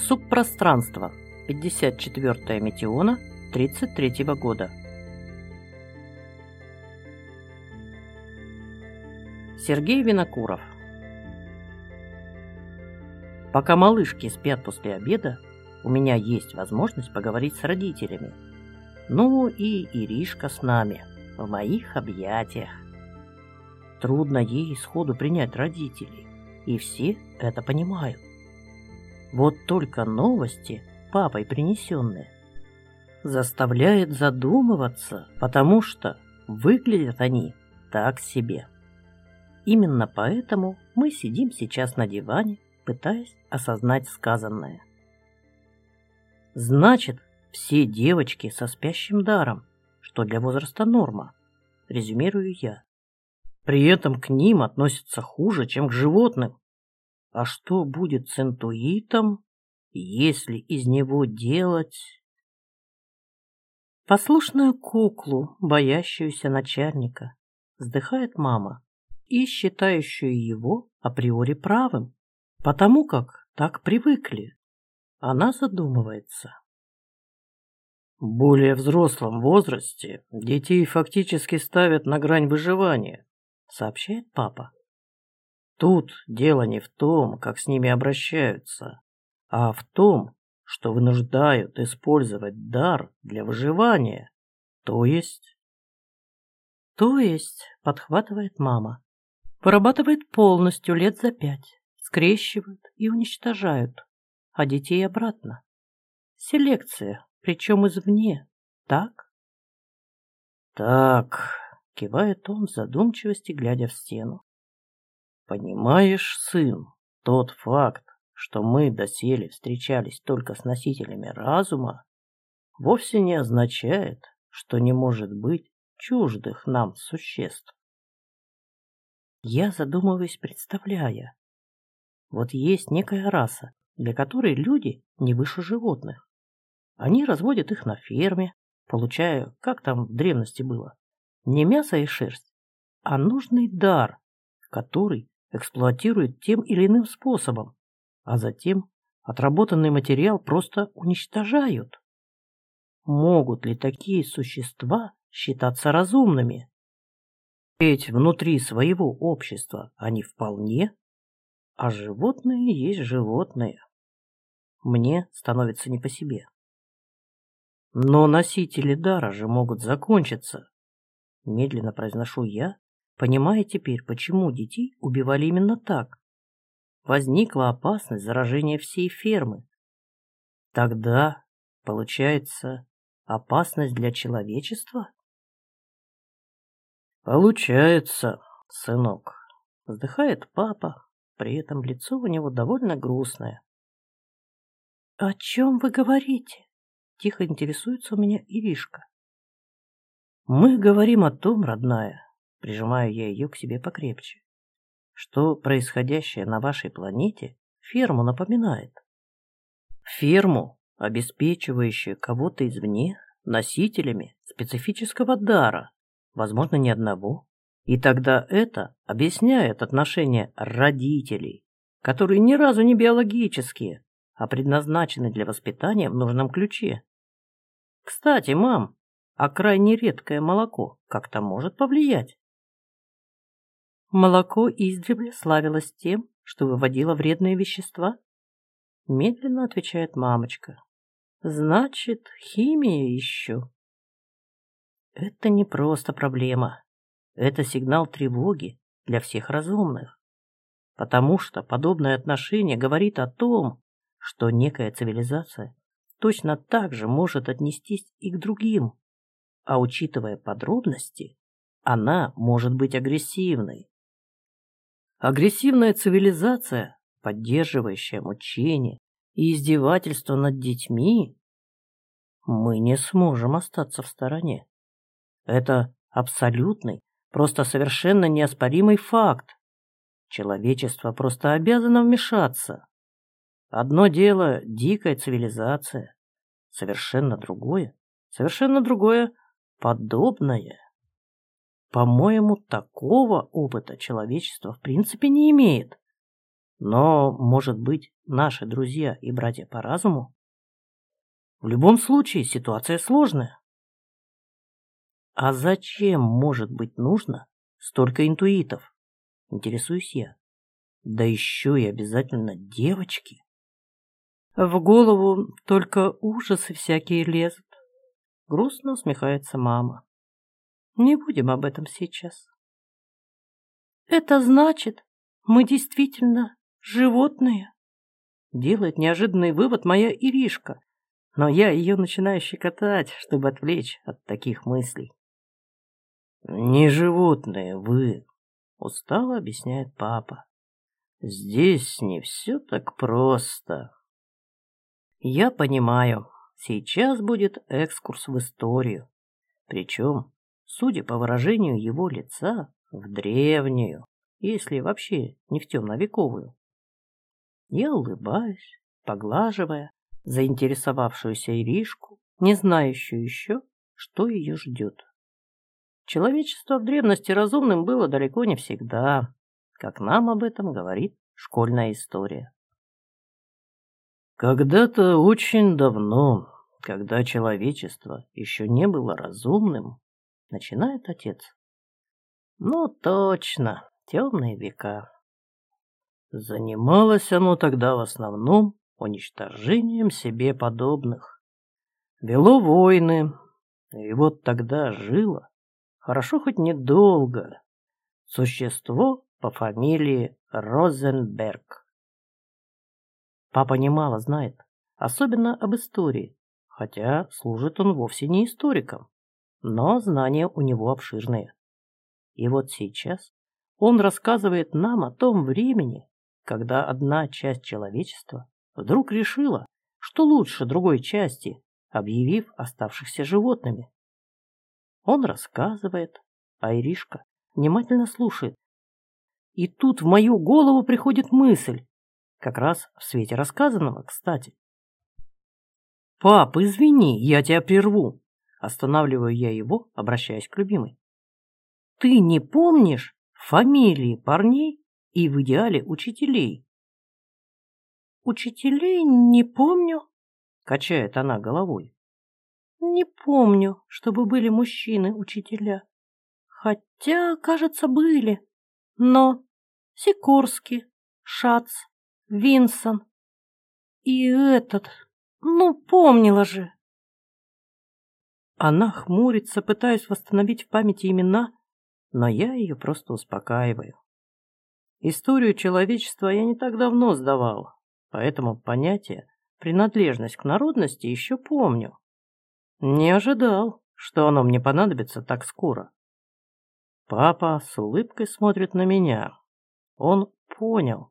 Субпространство. 54-я Метеона 33 года. Сергей Винокуров. Пока малышки спят после обеда, у меня есть возможность поговорить с родителями. Ну и Иришка с нами, в моих объятиях. Трудно ей сходу принять родителей, и все это понимают. Вот только новости, папой принесенные, заставляет задумываться, потому что выглядят они так себе. Именно поэтому мы сидим сейчас на диване, пытаясь осознать сказанное. Значит, все девочки со спящим даром, что для возраста норма, резюмирую я. При этом к ним относятся хуже, чем к животным. А что будет с интуитом, если из него делать... Послушную куклу, боящуюся начальника, вздыхает мама и считающую его априори правым, потому как так привыкли. Она задумывается. В более взрослом возрасте детей фактически ставят на грань выживания, сообщает папа. Тут дело не в том, как с ними обращаются, а в том, что вынуждают использовать дар для выживания. То есть... То есть, подхватывает мама, вырабатывает полностью лет за пять, скрещивают и уничтожают, а детей обратно. Селекция, причем извне, так? Так, кивает он в задумчивости, глядя в стену. Понимаешь, сын, тот факт, что мы доселе встречались только с носителями разума, вовсе не означает, что не может быть чуждых нам существ. Я задумываюсь, представляя. Вот есть некая раса, для которой люди не выше животных. Они разводят их на ферме, получая, как там в древности было, не мясо и шерсть, а нужный дар, который эксплуатируют тем или иным способом, а затем отработанный материал просто уничтожают. Могут ли такие существа считаться разумными? Ведь внутри своего общества они вполне, а животные есть животные. Мне становится не по себе. Но носители дара же могут закончиться. Медленно произношу я, Понимая теперь, почему детей убивали именно так. Возникла опасность заражения всей фермы. Тогда, получается, опасность для человечества? Получается, сынок. Вздыхает папа, при этом лицо у него довольно грустное. «О чем вы говорите?» Тихо интересуется у меня Иришка. «Мы говорим о том, родная, Прижимаю я ее к себе покрепче. Что происходящее на вашей планете ферму напоминает. Ферму, обеспечивающую кого-то извне носителями специфического дара, возможно, не одного. И тогда это объясняет отношение родителей, которые ни разу не биологические, а предназначены для воспитания в нужном ключе. Кстати, мам, а крайне редкое молоко как-то может повлиять? Молоко издревле славилось тем, что выводило вредные вещества? Медленно отвечает мамочка. Значит, химия еще. Это не просто проблема. Это сигнал тревоги для всех разумных. Потому что подобное отношение говорит о том, что некая цивилизация точно так же может отнестись и к другим. А учитывая подробности, она может быть агрессивной. Агрессивная цивилизация, поддерживающая мучение и издевательство над детьми, мы не сможем остаться в стороне. Это абсолютный, просто совершенно неоспоримый факт. Человечество просто обязано вмешаться. Одно дело – дикая цивилизация, совершенно другое, совершенно другое – подобное. По-моему, такого опыта человечество в принципе не имеет. Но, может быть, наши друзья и братья по разуму? В любом случае, ситуация сложная. А зачем может быть нужно столько интуитов? Интересуюсь я. Да еще и обязательно девочки. В голову только ужасы всякие лезут. Грустно усмехается мама. Не будем об этом сейчас. Это значит, мы действительно животные? Делает неожиданный вывод моя Иришка, но я ее начинаю щекотать, чтобы отвлечь от таких мыслей. «Не животные вы», — устало объясняет папа. «Здесь не все так просто». Я понимаю, сейчас будет экскурс в историю. Причем, судя по выражению его лица, в древнюю, если вообще не в темновековую. Я улыбаюсь, поглаживая заинтересовавшуюся Иришку, не знающую еще, что ее ждет. Человечество в древности разумным было далеко не всегда, как нам об этом говорит школьная история. Когда-то очень давно, когда человечество еще не было разумным, начинает отец. Ну, точно, темные века. Занималось оно тогда в основном уничтожением себе подобных. Вело войны, и вот тогда жило, хорошо хоть недолго, существо по фамилии Розенберг. Папа немало знает, особенно об истории, хотя служит он вовсе не историком, но знания у него обширные. И вот сейчас он рассказывает нам о том времени, когда одна часть человечества вдруг решила, что лучше другой части, объявив оставшихся животными. Он рассказывает, а Иришка внимательно слушает. И тут в мою голову приходит мысль, как раз в свете рассказанного, кстати. «Пап, извини, я тебя прерву!» Останавливаю я его, обращаясь к любимой. «Ты не помнишь фамилии парней и в идеале учителей?» «Учителей не помню», — качает она головой. «Не помню, чтобы были мужчины-учителя. Хотя, кажется, были. Но Сикорский, Шац, Винсон. И этот, ну, помнила же. Она хмурится, пытаясь восстановить в памяти имена, но я ее просто успокаиваю. Историю человечества я не так давно сдавал, поэтому понятие принадлежность к народности еще помню. Не ожидал, что оно мне понадобится так скоро. Папа с улыбкой смотрит на меня. Он понял,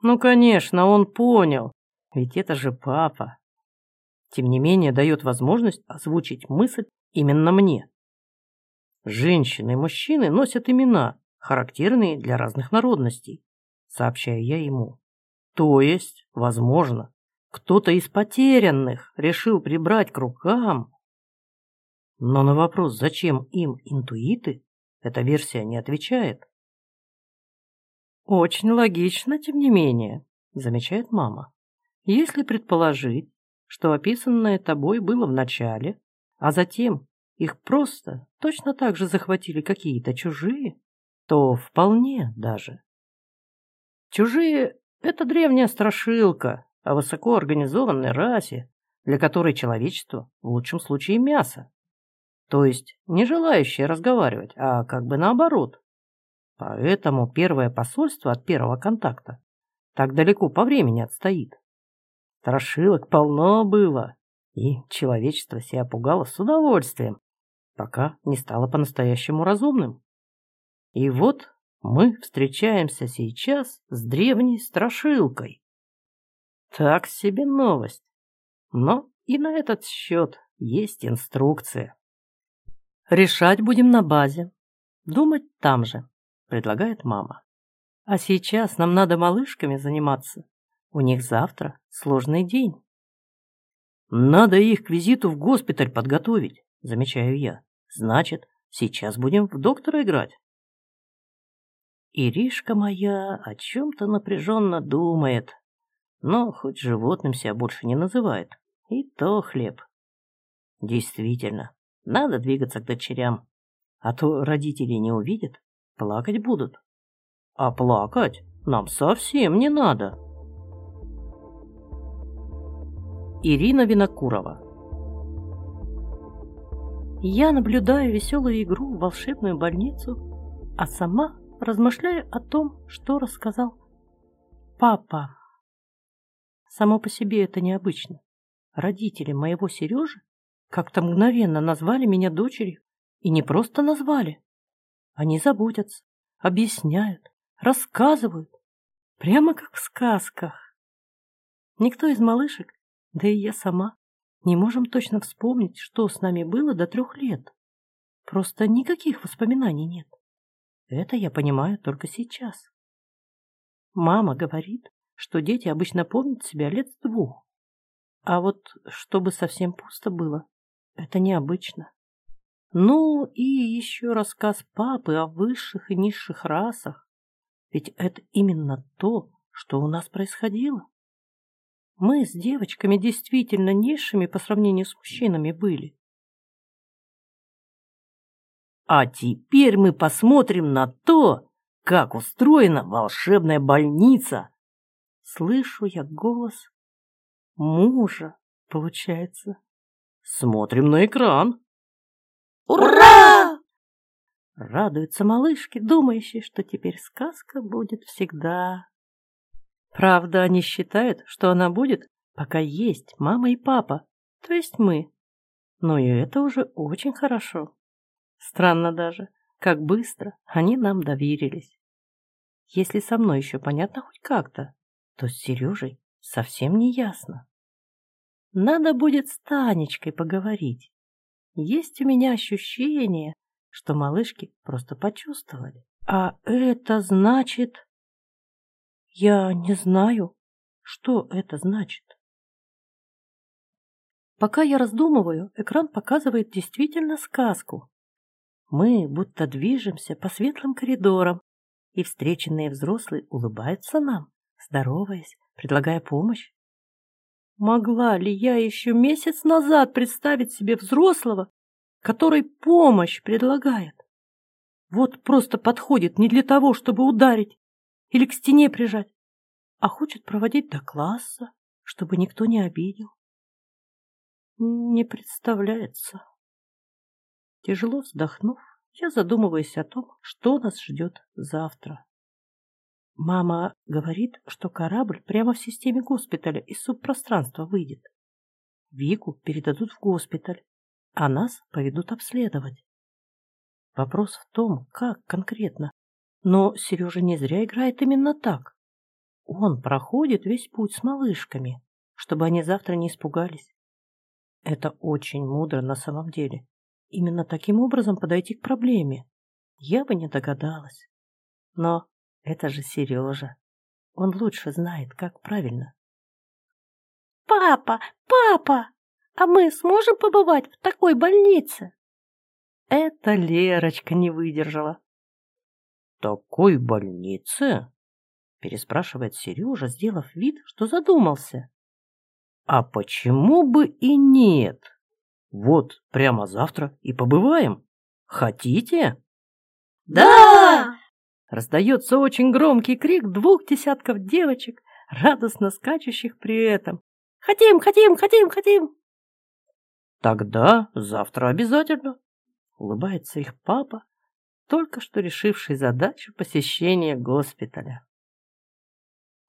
ну, конечно, он понял. Ведь это же папа. Тем не менее, дает возможность озвучить мысль именно мне. Женщины и мужчины носят имена, характерные для разных народностей, сообщаю я ему. То есть, возможно, кто-то из потерянных решил прибрать к рукам. Но на вопрос, зачем им интуиты, эта версия не отвечает. Очень логично, тем не менее, замечает мама. Если предположить, что описанное тобой было в начале, а затем их просто точно так же захватили какие-то чужие, то вполне даже. Чужие — это древняя страшилка о высокоорганизованной расе, для которой человечество в лучшем случае мясо. То есть не желающие разговаривать, а как бы наоборот, Поэтому первое посольство от первого контакта так далеко по времени отстоит. Страшилок полно было, и человечество себя пугало с удовольствием, пока не стало по-настоящему разумным. И вот мы встречаемся сейчас с древней страшилкой. Так себе новость. Но и на этот счет есть инструкция. Решать будем на базе. Думать там же предлагает мама. А сейчас нам надо малышками заниматься. У них завтра сложный день. Надо их к визиту в госпиталь подготовить, замечаю я. Значит, сейчас будем в доктора играть. Иришка моя о чем-то напряженно думает, но хоть животным себя больше не называет. И то хлеб. Действительно, надо двигаться к дочерям, а то родители не увидят, плакать будут. А плакать нам совсем не надо. Ирина Винокурова Я наблюдаю веселую игру в волшебную больницу, а сама размышляю о том, что рассказал папа. Само по себе это необычно. Родители моего Сережи как-то мгновенно назвали меня дочерью. И не просто назвали. Они заботятся, объясняют, рассказывают. Прямо как в сказках. Никто из малышек, да и я сама, не можем точно вспомнить, что с нами было до трех лет. Просто никаких воспоминаний нет. Это я понимаю только сейчас. Мама говорит, что дети обычно помнят себя лет с двух. А вот чтобы совсем пусто было, это необычно. Ну и еще рассказ папы о высших и низших расах. Ведь это именно то, что у нас происходило. Мы с девочками действительно низшими по сравнению с мужчинами были. А теперь мы посмотрим на то, как устроена волшебная больница. Слышу я голос мужа, получается. Смотрим на экран. Ура! Радуются малышки, думающие, что теперь сказка будет всегда. Правда, они считают, что она будет, пока есть мама и папа, то есть мы. Но и это уже очень хорошо. Странно даже, как быстро они нам доверились. Если со мной еще понятно хоть как-то, то с Сережей совсем не ясно. Надо будет с Танечкой поговорить. Есть у меня ощущение, что малышки просто почувствовали. А это значит... Я не знаю, что это значит. Пока я раздумываю, экран показывает действительно сказку. Мы будто движемся по светлым коридорам, и встреченные взрослые улыбаются нам, здороваясь, предлагая помощь. Могла ли я еще месяц назад представить себе взрослого, который помощь предлагает? Вот просто подходит не для того, чтобы ударить или к стене прижать, а хочет проводить до класса, чтобы никто не обидел. Не представляется. Тяжело вздохнув, я задумываюсь о том, что нас ждет завтра. Мама говорит, что корабль прямо в системе госпиталя из субпространства выйдет. Вику передадут в госпиталь, а нас поведут обследовать. Вопрос в том, как конкретно. Но Сережа не зря играет именно так. Он проходит весь путь с малышками, чтобы они завтра не испугались. Это очень мудро на самом деле именно таким образом подойти к проблеме. Я бы не догадалась. Но это же Сережа. Он лучше знает, как правильно. «Папа! Папа! А мы сможем побывать в такой больнице?» Это Лерочка не выдержала. «Такой больнице?» переспрашивает Сережа, сделав вид, что задумался. «А почему бы и нет?» Вот, прямо завтра и побываем. Хотите? Да! Раздается очень громкий крик двух десятков девочек, радостно скачущих при этом. Хотим, хотим, хотим, хотим! Тогда завтра обязательно, улыбается их папа, только что решивший задачу посещения госпиталя.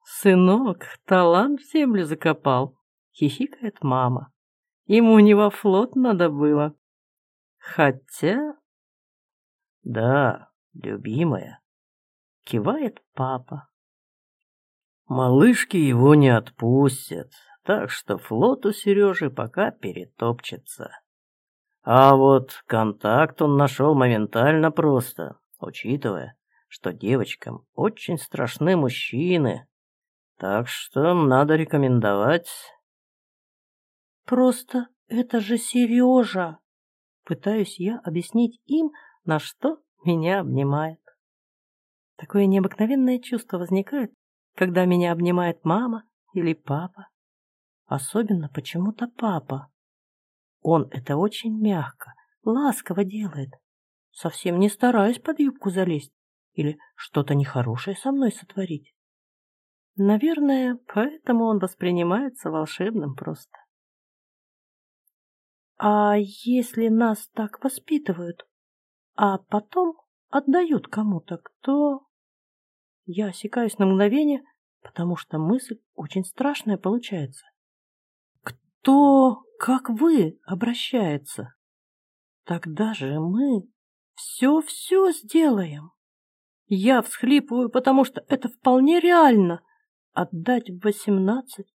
Сынок, талант в землю закопал, хихикает мама. Ему не во флот надо было. Хотя... Да, любимая, кивает папа. Малышки его не отпустят, так что флот у Сережи пока перетопчется. А вот контакт он нашел моментально просто, учитывая, что девочкам очень страшны мужчины. Так что надо рекомендовать Просто это же Сережа. Пытаюсь я объяснить им, на что меня обнимает. Такое необыкновенное чувство возникает, когда меня обнимает мама или папа. Особенно почему-то папа. Он это очень мягко, ласково делает, совсем не стараясь под юбку залезть или что-то нехорошее со мной сотворить. Наверное, поэтому он воспринимается волшебным просто. А если нас так воспитывают, а потом отдают кому-то, кто... Я осекаюсь на мгновение, потому что мысль очень страшная получается. Кто, как вы, обращается? Тогда же мы все-все сделаем. Я всхлипываю, потому что это вполне реально. Отдать в восемнадцать?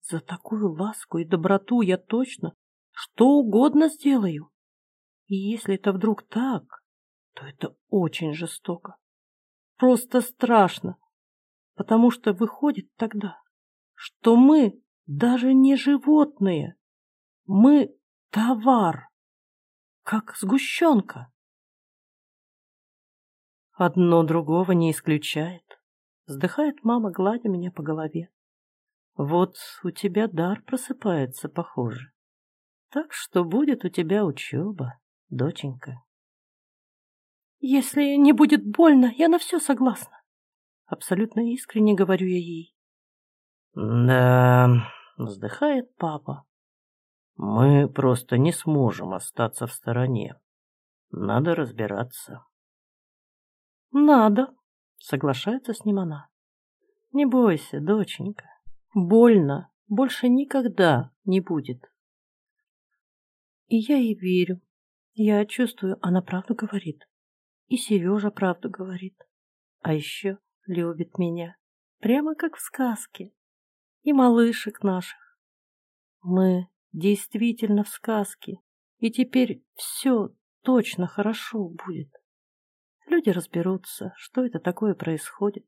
За такую ласку и доброту я точно что угодно сделаю. И если это вдруг так, то это очень жестоко. Просто страшно, потому что выходит тогда, что мы даже не животные, мы товар, как сгущенка. Одно другого не исключает, вздыхает мама, гладя меня по голове. Вот у тебя дар просыпается, похоже. Так что будет у тебя учеба, доченька. Если не будет больно, я на все согласна. Абсолютно искренне говорю я ей. Да, вздыхает папа. Мы просто не сможем остаться в стороне. Надо разбираться. Надо, соглашается с ним она. Не бойся, доченька. Больно больше никогда не будет. И я ей верю. Я чувствую, она правду говорит. И Сережа правду говорит. А еще любит меня. Прямо как в сказке. И малышек наших. Мы действительно в сказке. И теперь все точно хорошо будет. Люди разберутся, что это такое происходит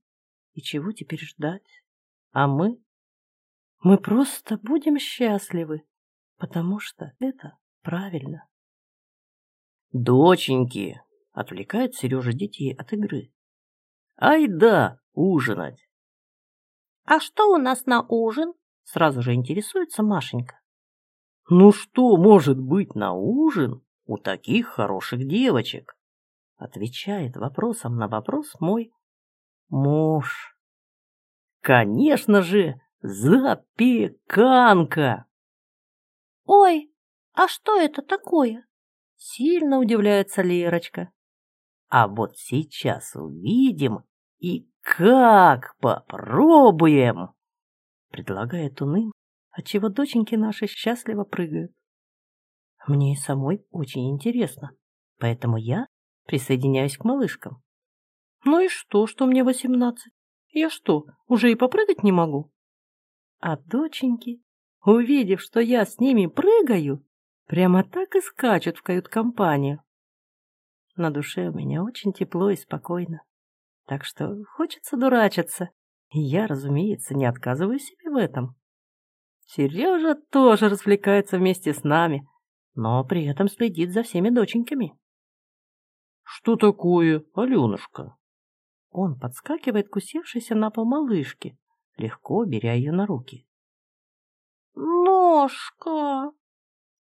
и чего теперь ждать. А мы? Мы просто будем счастливы, потому что это Правильно. Доченьки, отвлекает Сережа детей от игры. Ай да, ужинать. А что у нас на ужин? Сразу же интересуется Машенька. Ну что может быть на ужин у таких хороших девочек? Отвечает вопросом на вопрос мой муж. Конечно же, запеканка. Ой, «А что это такое?» Сильно удивляется Лерочка. «А вот сейчас увидим и как попробуем!» Предлагает он им, отчего доченьки наши счастливо прыгают. Мне и самой очень интересно, поэтому я присоединяюсь к малышкам. Ну и что, что мне восемнадцать? Я что, уже и попрыгать не могу? А доченьки, увидев, что я с ними прыгаю, Прямо так и скачут в кают-компанию. На душе у меня очень тепло и спокойно. Так что хочется дурачиться. И я, разумеется, не отказываю себе в этом. Сережа тоже развлекается вместе с нами, но при этом следит за всеми доченьками. «Что такое, Аленушка?» Он подскакивает к усевшейся на пол малышке, легко беря ее на руки. «Ножка!»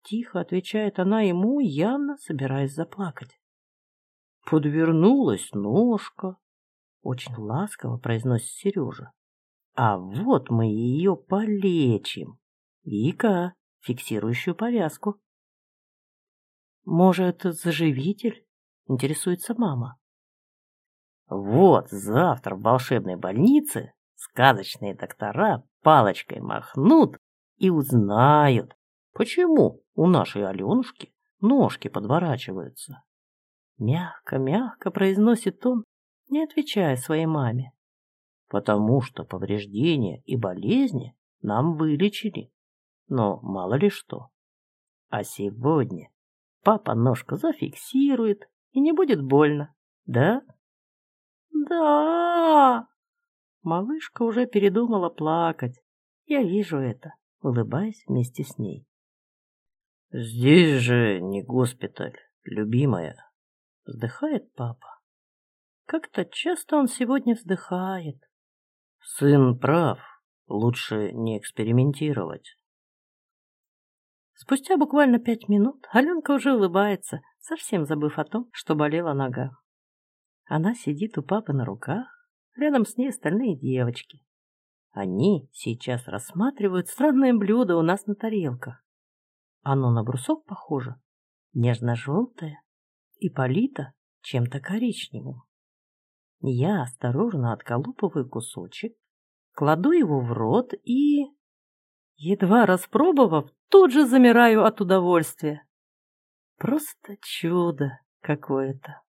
Тихо отвечает она ему, явно собираясь заплакать. Подвернулась ножка. Очень ласково произносит Сережа. А вот мы ее полечим. Вика, фиксирующую повязку. Может, заживитель? Интересуется мама. Вот завтра в волшебной больнице сказочные доктора палочкой махнут и узнают, почему у нашей Аленушки ножки подворачиваются. Мягко-мягко произносит он, не отвечая своей маме. Потому что повреждения и болезни нам вылечили. Но мало ли что. А сегодня папа ножку зафиксирует, и не будет больно, да? Да! Малышка уже передумала плакать. Я вижу это, улыбаясь вместе с ней. Здесь же не госпиталь, любимая, вздыхает папа. Как-то часто он сегодня вздыхает. Сын прав, лучше не экспериментировать. Спустя буквально пять минут Аленка уже улыбается, совсем забыв о том, что болела нога. Она сидит у папы на руках, рядом с ней остальные девочки. Они сейчас рассматривают странное блюдо у нас на тарелках. Оно на брусок похоже, нежно-желтое и полито чем-то коричневым. Я осторожно отколупываю кусочек, кладу его в рот и, едва распробовав, тут же замираю от удовольствия. Просто чудо какое-то.